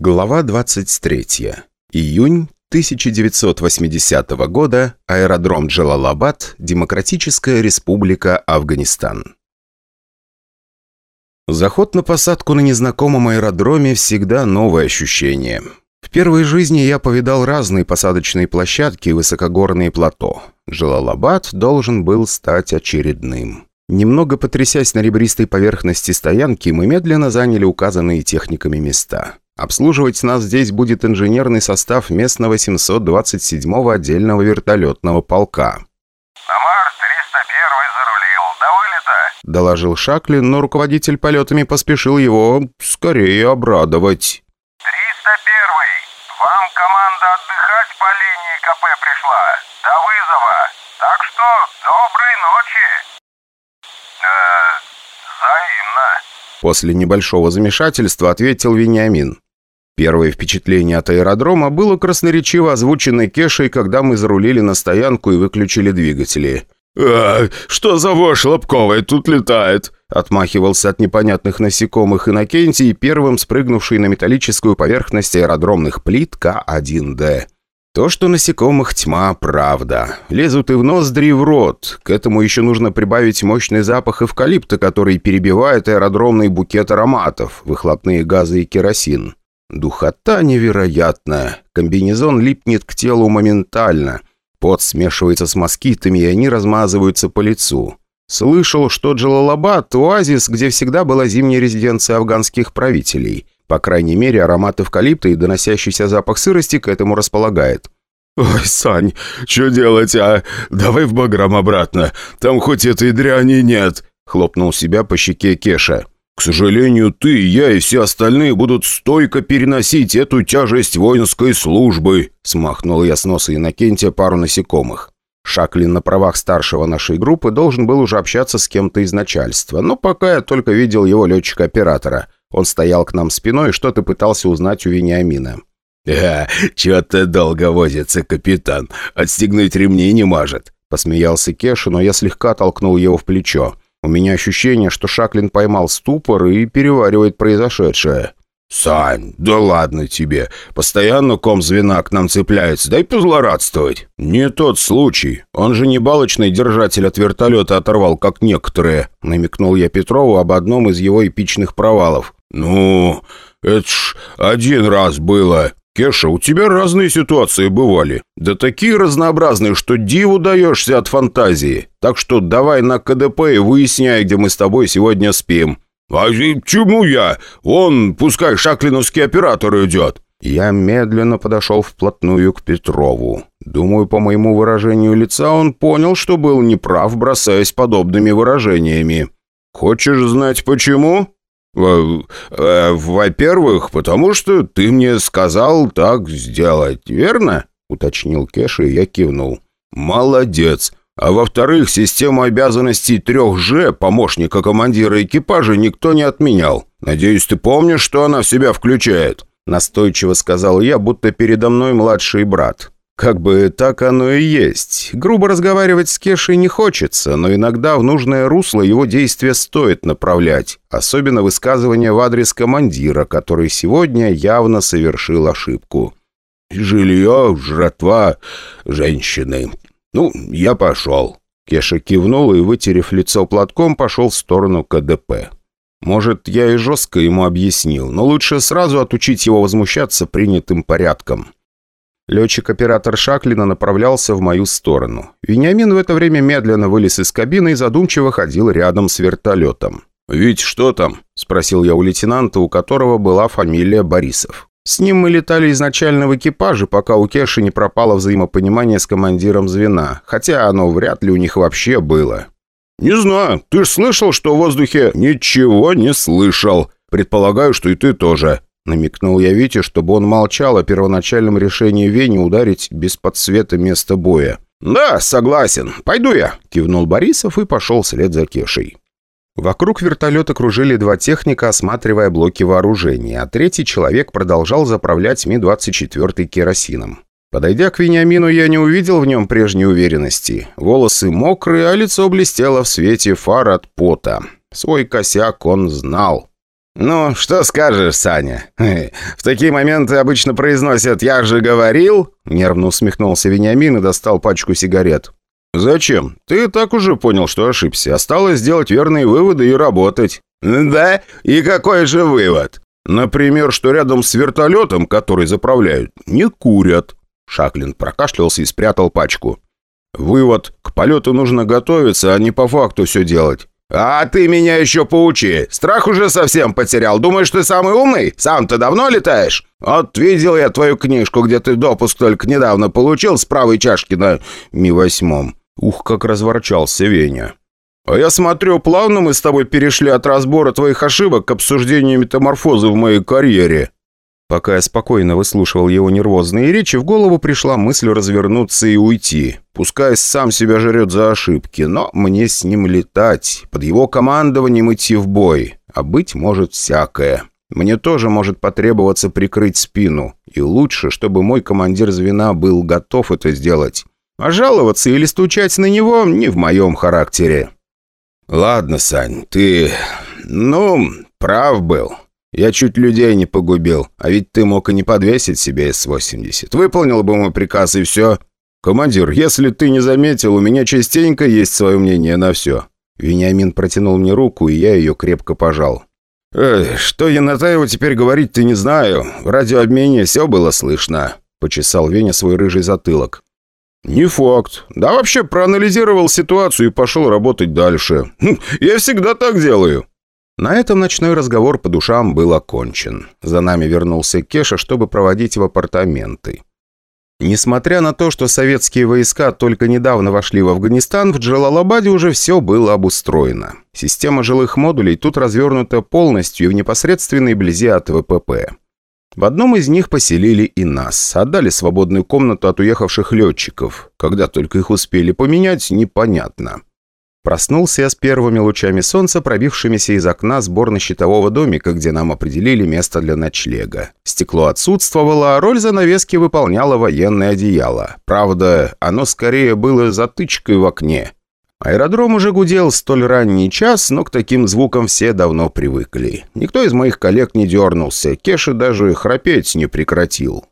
Глава 23. Июнь 1980 года. Аэродром Джалалабад. Демократическая республика Афганистан. Заход на посадку на незнакомом аэродроме всегда новое ощущение. В первой жизни я повидал разные посадочные площадки и высокогорные плато. Джалалабад должен был стать очередным. Немного потрясясь на ребристой поверхности стоянки, мы медленно заняли указанные техниками места. Обслуживать нас здесь будет инженерный состав местного 727-го отдельного вертолетного полка. «Амар 301 зарулил. До вылета!» – доложил Шаклин, но руководитель полетами поспешил его скорее обрадовать. 301 Вам команда отдыхать по линии КП пришла. До вызова. Так что доброй ночи. Э, взаимно. После небольшого замешательства ответил Вениамин. Первое впечатление от аэродрома было красноречиво озвучено Кешей, когда мы зарулили на стоянку и выключили двигатели. «А, что за вошь лобковая тут летает?» Отмахивался от непонятных насекомых Иннокентий, первым спрыгнувший на металлическую поверхность аэродромных плит К-1Д. То, что насекомых тьма, правда. Лезут и в ноздри, и в рот. К этому еще нужно прибавить мощный запах эвкалипта, который перебивает аэродромный букет ароматов, выхлопные газы и керосин. Духота невероятная. Комбинезон липнет к телу моментально. Пот смешивается с москитами, и они размазываются по лицу. Слышал, что Джалалабад – оазис, где всегда была зимняя резиденция афганских правителей. По крайней мере, аромат эвкалипта и доносящийся запах сырости к этому располагает. «Ой, Сань, что делать, а? Давай в Баграм обратно. Там хоть этой дряни нет», – хлопнул себя по щеке Кеша. К сожалению, ты, я и все остальные будут стойко переносить эту тяжесть воинской службы», смахнул я с носа Иннокентия пару насекомых. Шаклин на правах старшего нашей группы должен был уже общаться с кем-то из начальства, но пока я только видел его летчика-оператора. Он стоял к нам спиной и что-то пытался узнать у Вениамина. «Э, чё-то долго возится, капитан. Отстегнуть ремни не может», — посмеялся Кеша, но я слегка толкнул его в плечо. У меня ощущение, что Шаклин поймал ступор и переваривает произошедшее. «Сань, да ладно тебе. Постоянно ком звена к нам цепляется. Дай позлорадствовать». «Не тот случай. Он же не балочный держатель от вертолета оторвал, как некоторые», намекнул я Петрову об одном из его эпичных провалов. «Ну, это ж один раз было», «Кеша, у тебя разные ситуации бывали. Да такие разнообразные, что диву даешься от фантазии. Так что давай на КДП и выясняй, где мы с тобой сегодня спим». «А чему я? Вон, пускай шаклиновский оператор идет». Я медленно подошел вплотную к Петрову. Думаю, по моему выражению лица он понял, что был неправ, бросаясь подобными выражениями. «Хочешь знать, почему?» Э, «Во-первых, потому что ты мне сказал так сделать, верно?» — уточнил Кеша, и я кивнул. «Молодец. А во-вторых, систему обязанностей 3G помощника командира экипажа никто не отменял. Надеюсь, ты помнишь, что она в себя включает?» Настойчиво сказал я, будто передо мной младший брат. Как бы так оно и есть. Грубо разговаривать с Кешей не хочется, но иногда в нужное русло его действия стоит направлять. Особенно высказывания в адрес командира, который сегодня явно совершил ошибку. «Жилье, жратва, женщины. Ну, я пошел». Кеша кивнул и, вытерев лицо платком, пошел в сторону КДП. Может, я и жестко ему объяснил, но лучше сразу отучить его возмущаться принятым порядком. Летчик-оператор Шаклина направлялся в мою сторону. Вениамин в это время медленно вылез из кабины и задумчиво ходил рядом с вертолетом. «Ведь что там?» – спросил я у лейтенанта, у которого была фамилия Борисов. С ним мы летали изначально в экипаже, пока у Кеши не пропало взаимопонимание с командиром звена, хотя оно вряд ли у них вообще было. «Не знаю. Ты ж слышал, что в воздухе...» «Ничего не слышал. Предполагаю, что и ты тоже. Намекнул я Вите, чтобы он молчал о первоначальном решении Вени ударить без подсвета место боя. «Да, согласен. Пойду я», — кивнул Борисов и пошел вслед за Кешей. Вокруг вертолета кружили два техника, осматривая блоки вооружения, а третий человек продолжал заправлять Ми-24 керосином. Подойдя к Вениамину, я не увидел в нем прежней уверенности. Волосы мокрые, а лицо блестело в свете фар от пота. Свой косяк он знал. «Ну, что скажешь, Саня? В такие моменты обычно произносят «я же говорил», — нервно усмехнулся Вениамин и достал пачку сигарет. «Зачем? Ты так уже понял, что ошибся. Осталось сделать верные выводы и работать». «Да? И какой же вывод?» «Например, что рядом с вертолетом, который заправляют, не курят». Шаклин прокашлялся и спрятал пачку. «Вывод. К полету нужно готовиться, а не по факту все делать. «А ты меня еще поучи! Страх уже совсем потерял. Думаешь, ты самый умный? Сам-то давно летаешь? Вот видел я твою книжку, где ты допуск только недавно получил с правой чашки на Ми-8». Ух, как разворчался Веня. «А я смотрю, плавно мы с тобой перешли от разбора твоих ошибок к обсуждению метаморфозы в моей карьере». Пока я спокойно выслушивал его нервозные речи, в голову пришла мысль развернуться и уйти. Пускай сам себя жрет за ошибки, но мне с ним летать, под его командованием идти в бой. А быть может всякое. Мне тоже может потребоваться прикрыть спину. И лучше, чтобы мой командир звена был готов это сделать. А жаловаться или стучать на него не в моем характере. «Ладно, Сань, ты... ну, прав был. Я чуть людей не погубил, а ведь ты мог и не подвесить себе С-80. Выполнил бы мой приказ и все. Командир, если ты не заметил, у меня частенько есть свое мнение на все». Вениамин протянул мне руку, и я ее крепко пожал. «Эх, что я на Таеву теперь говорить-то не знаю. В радиообмене все было слышно», — почесал Веня свой рыжий затылок. «Не факт. Да вообще проанализировал ситуацию и пошел работать дальше. Хм, я всегда так делаю». На этом ночной разговор по душам был окончен. За нами вернулся Кеша, чтобы проводить в апартаменты. Несмотря на то, что советские войска только недавно вошли в Афганистан, в Джалалабаде уже все было обустроено. Система жилых модулей тут развернута полностью в непосредственной близи от ВПП. В одном из них поселили и нас, отдали свободную комнату от уехавших летчиков. Когда только их успели поменять, непонятно. Проснулся я с первыми лучами солнца, пробившимися из окна сборно-щитового домика, где нам определили место для ночлега. Стекло отсутствовало, а роль занавески выполняло военное одеяло. Правда, оно скорее было затычкой в окне. Аэродром уже гудел столь ранний час, но к таким звукам все давно привыкли. Никто из моих коллег не дернулся, Кеша даже храпеть не прекратил.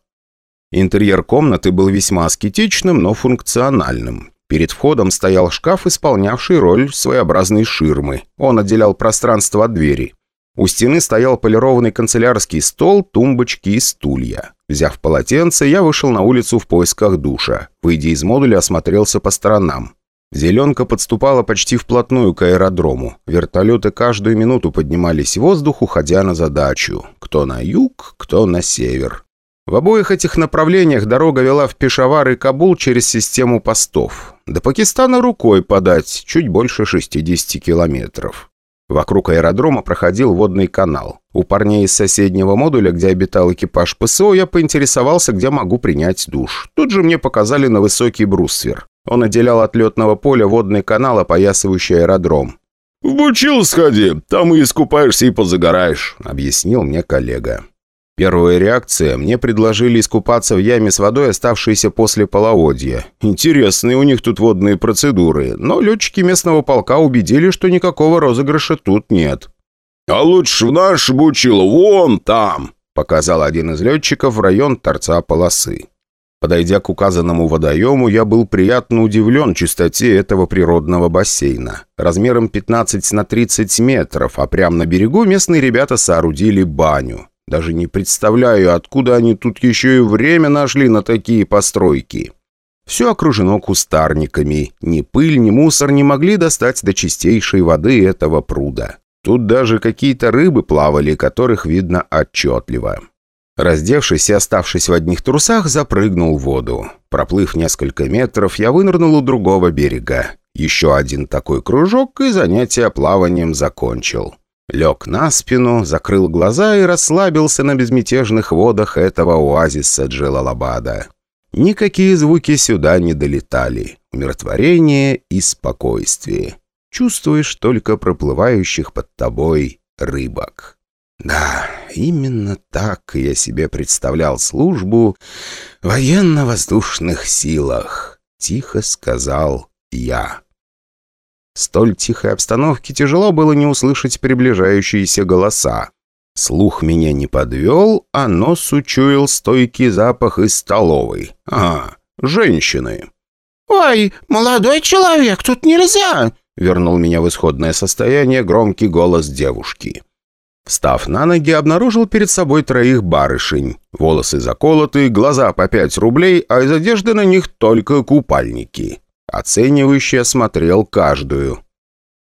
Интерьер комнаты был весьма аскетичным, но функциональным. Перед входом стоял шкаф, исполнявший роль своеобразной ширмы. Он отделял пространство от двери. У стены стоял полированный канцелярский стол, тумбочки и стулья. Взяв полотенце, я вышел на улицу в поисках душа. Выйдя из модуля, осмотрелся по сторонам. Зеленка подступала почти вплотную к аэродрому. Вертолеты каждую минуту поднимались в воздух, уходя на задачу. Кто на юг, кто на север. В обоих этих направлениях дорога вела в Пешавар и Кабул через систему постов. До Пакистана рукой подать, чуть больше 60 километров. Вокруг аэродрома проходил водный канал. У парней из соседнего модуля, где обитал экипаж ПСО, я поинтересовался, где могу принять душ. Тут же мне показали на высокий бруствер. Он отделял от летного поля водный канал, опоясывающий аэродром. «В Бучил сходи, там и искупаешься и позагораешь», — объяснил мне коллега. Первая реакция – мне предложили искупаться в яме с водой, оставшейся после половодья. Интересные у них тут водные процедуры, но летчики местного полка убедили, что никакого розыгрыша тут нет. «А лучше в наш бучило, вон там!» – показал один из летчиков в район торца полосы. Подойдя к указанному водоему, я был приятно удивлен чистоте этого природного бассейна. Размером 15 на 30 метров, а прямо на берегу местные ребята соорудили баню. Даже не представляю, откуда они тут еще и время нашли на такие постройки. Все окружено кустарниками. Ни пыль, ни мусор не могли достать до чистейшей воды этого пруда. Тут даже какие-то рыбы плавали, которых видно отчетливо. Раздевшись и оставшись в одних трусах, запрыгнул в воду. Проплыв несколько метров, я вынырнул у другого берега. Еще один такой кружок, и занятие плаванием закончил. Лег на спину, закрыл глаза и расслабился на безмятежных водах этого оазиса Джелалабада. Никакие звуки сюда не долетали. Умиротворение и спокойствие. Чувствуешь только проплывающих под тобой рыбок. Да, именно так я себе представлял службу в военно-воздушных силах, тихо сказал я. Столь тихой обстановке тяжело было не услышать приближающиеся голоса. Слух меня не подвел, а нос учуял стойкий запах из столовой. Ага, женщины. «Ой, молодой человек, тут нельзя!» Вернул меня в исходное состояние громкий голос девушки. Встав на ноги, обнаружил перед собой троих барышень. Волосы заколоты, глаза по пять рублей, а из одежды на них только купальники. Оценивающе осмотрел каждую.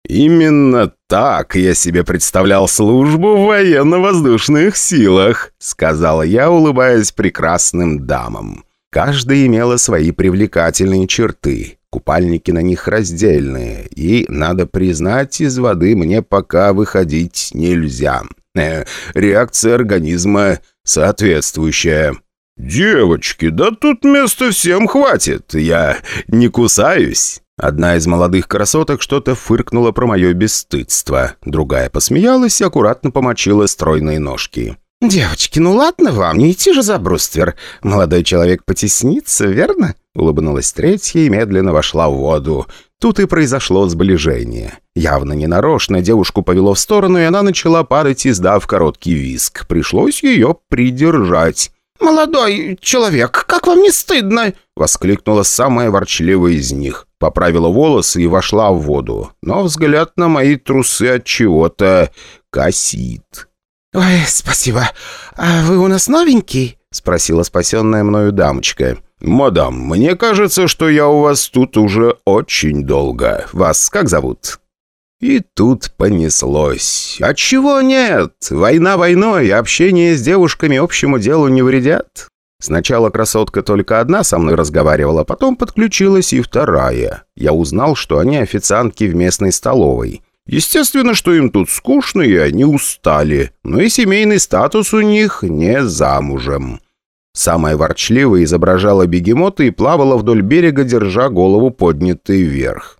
«Именно так я себе представлял службу в военно-воздушных силах», сказал я, улыбаясь прекрасным дамам. Каждая имела свои привлекательные черты. Купальники на них раздельные, и, надо признать, из воды мне пока выходить нельзя. Э, реакция организма соответствующая. «Девочки, да тут места всем хватит, я не кусаюсь». Одна из молодых красоток что-то фыркнула про мое бесстыдство. Другая посмеялась и аккуратно помочила стройные ножки. «Девочки, ну ладно вам, не идти же за бруствер. Молодой человек потеснится, верно?» Улыбнулась третья и медленно вошла в воду. Тут и произошло сближение. Явно ненарочно девушку повело в сторону, и она начала падать, издав короткий виск. Пришлось ее придержать. «Молодой человек, как вам не стыдно?» — воскликнула самая ворчливая из них. Поправила волосы и вошла в воду. Но взгляд на мои трусы от чего-то косит. «Ой, спасибо. А вы у нас новенький?» — спросила спасенная мною дамочка. «Мадам, мне кажется, что я у вас тут уже очень долго. Вас как зовут?» И тут понеслось. «Отчего нет? Война войной, общение с девушками общему делу не вредят». Сначала красотка только одна со мной разговаривала, потом подключилась и вторая. Я узнал, что они официантки в местной столовой. Естественно, что им тут скучно, и они устали, но и семейный статус у них не замужем. Самая ворчливая изображала бегемота и плавала вдоль берега, держа голову поднятой вверх.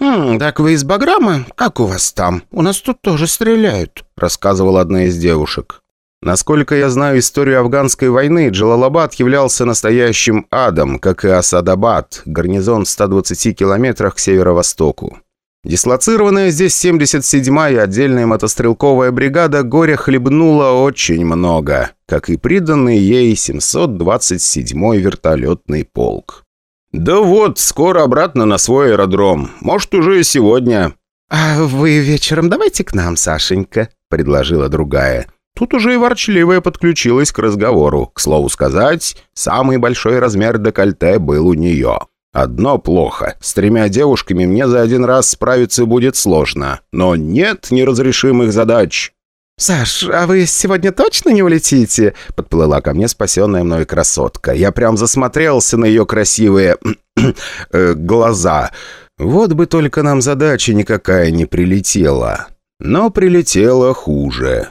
«Хм, так вы из Баграма? Как у вас там? У нас тут тоже стреляют», — рассказывала одна из девушек. Насколько я знаю историю афганской войны, Джалалабад являлся настоящим адом, как и Асадабад, гарнизон в 120 километрах к северо-востоку. Дислоцированная здесь 77-я отдельная мотострелковая бригада горя хлебнула очень много, как и приданный ей 727-й вертолетный полк. «Да вот, скоро обратно на свой аэродром. Может, уже сегодня». «А вы вечером давайте к нам, Сашенька», — предложила другая. Тут уже и ворчливая подключилась к разговору. К слову сказать, самый большой размер декольте был у нее. Одно плохо. С тремя девушками мне за один раз справиться будет сложно. Но нет неразрешимых задач. «Саш, а вы сегодня точно не улетите?» Подплыла ко мне спасенная мной красотка. Я прям засмотрелся на ее красивые... э, глаза. Вот бы только нам задача никакая не прилетела. Но прилетела хуже.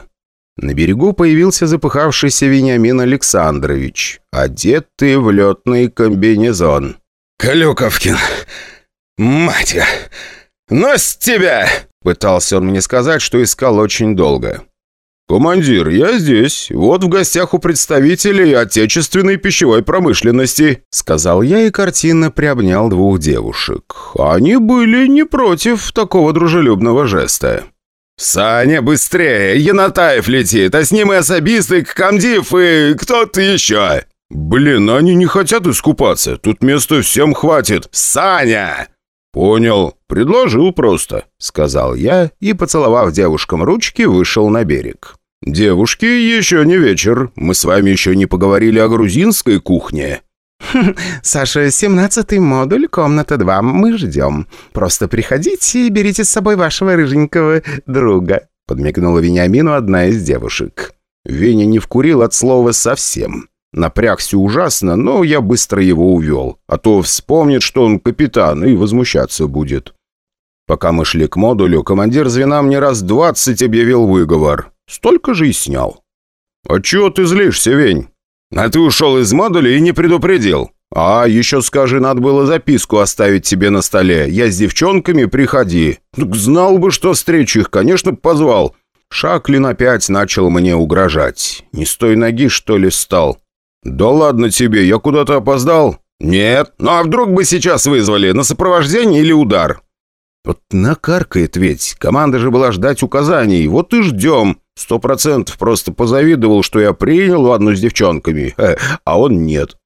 На берегу появился запыхавшийся Вениамин Александрович, одетый в летный комбинезон. «Клюковкин! Мать! Нос тебя!» Пытался он мне сказать, что искал очень долго. «Командир, я здесь. Вот в гостях у представителей отечественной пищевой промышленности», сказал я и картинно приобнял двух девушек. Они были не против такого дружелюбного жеста. «Саня, быстрее! Янатаев летит, а с ним и особисты, комдив и кто-то еще!» «Блин, они не хотят искупаться. Тут места всем хватит. Саня!» «Понял. Предложил просто», — сказал я и, поцеловав девушкам ручки, вышел на берег. «Девушки, еще не вечер. Мы с вами еще не поговорили о грузинской кухне». «Саша, семнадцатый модуль, комната 2. Мы ждем. Просто приходите и берите с собой вашего рыженького друга», — подмигнула Вениамину одна из девушек. Веня не вкурил от слова совсем. Напрягся ужасно, но я быстро его увел, а то вспомнит, что он капитан, и возмущаться будет. Пока мы шли к модулю, командир звена мне раз двадцать объявил выговор. Столько же и снял. «А чего ты злишься, Вень?» «А ты ушел из модуля и не предупредил». «А, еще скажи, надо было записку оставить тебе на столе. Я с девчонками, приходи». Так знал бы, что встречу их, конечно, позвал». Шаклин опять начал мне угрожать. Не с той ноги, что ли, стал. «Да ладно тебе, я куда-то опоздал?» «Нет. Ну а вдруг бы сейчас вызвали? На сопровождение или удар?» «Вот накаркает ведь. Команда же была ждать указаний. Вот и ждем. Сто процентов просто позавидовал, что я принял ванну с девчонками, э, а он нет».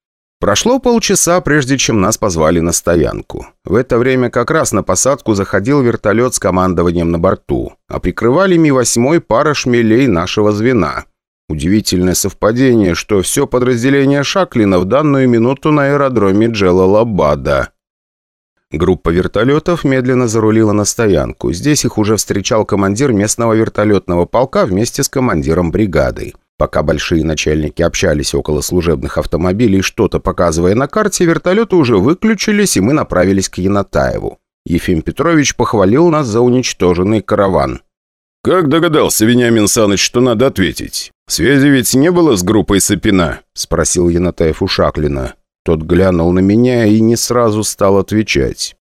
Прошло полчаса, прежде чем нас позвали на стоянку. В это время как раз на посадку заходил вертолет с командованием на борту, а прикрывали Ми-8 пара шмелей нашего звена. Удивительное совпадение, что все подразделение Шаклина в данную минуту на аэродроме Джелалабада. Группа вертолетов медленно зарулила на стоянку. Здесь их уже встречал командир местного вертолетного полка вместе с командиром бригады. Пока большие начальники общались около служебных автомобилей, что-то показывая на карте, вертолеты уже выключились, и мы направились к Янатаеву. Ефим Петрович похвалил нас за уничтоженный караван. «Как догадался Вениамин Саныч, что надо ответить? Связи ведь не было с группой Сапина?» – спросил Янатаев у Шаклина. Тот глянул на меня и не сразу стал отвечать.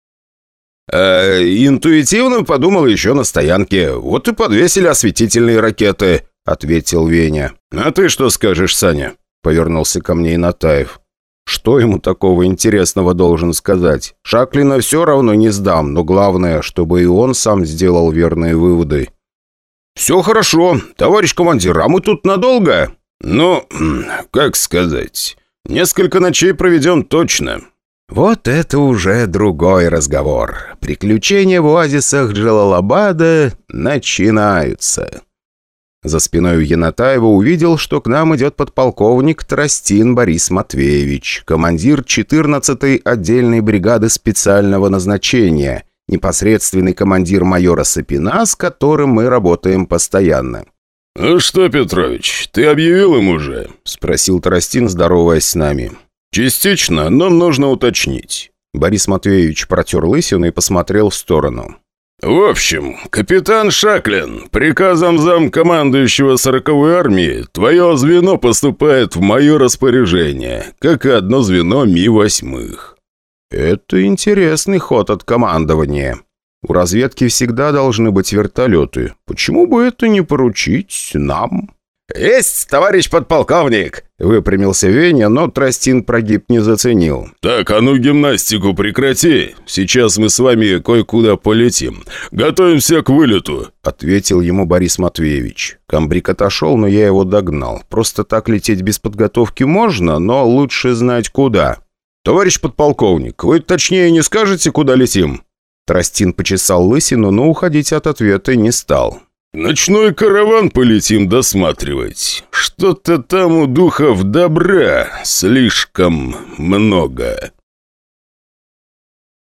«Э, «Интуитивно подумал еще на стоянке. Вот и подвесили осветительные ракеты», — ответил Веня. «А ты что скажешь, Саня?» — повернулся ко мне Инатаев. «Что ему такого интересного должен сказать? Шаклина все равно не сдам, но главное, чтобы и он сам сделал верные выводы». «Все хорошо, товарищ командир, а мы тут надолго?» «Ну, как сказать, несколько ночей проведем точно». Вот это уже другой разговор. Приключения в оазисах Джалалабада начинаются. За спиной Янатаева увидел, что к нам идет подполковник Тростин Борис Матвеевич, командир 14-й отдельной бригады специального назначения, непосредственный командир майора Сапина, с которым мы работаем постоянно. «Ну что, Петрович, ты объявил им уже?» – спросил Тростин, здороваясь с нами. «Частично, но нужно уточнить». Борис Матвеевич протер лысину и посмотрел в сторону. «В общем, капитан Шаклин, приказом замкомандующего сороковой армии, твое звено поступает в мое распоряжение, как и одно звено Ми-восьмых». «Это интересный ход от командования. У разведки всегда должны быть вертолеты. Почему бы это не поручить нам?» «Есть, товарищ подполковник!» — выпрямился Веня, но тростин прогиб не заценил. «Так, а ну гимнастику прекрати. Сейчас мы с вами кое-куда полетим. Готовимся к вылету», — ответил ему Борис Матвеевич. Камбрик отошел, но я его догнал. Просто так лететь без подготовки можно, но лучше знать куда. «Товарищ подполковник, вы точнее не скажете, куда летим?» Тростин почесал лысину, но уходить от ответа не стал. «Ночной караван полетим досматривать. Что-то там у духов добра слишком много».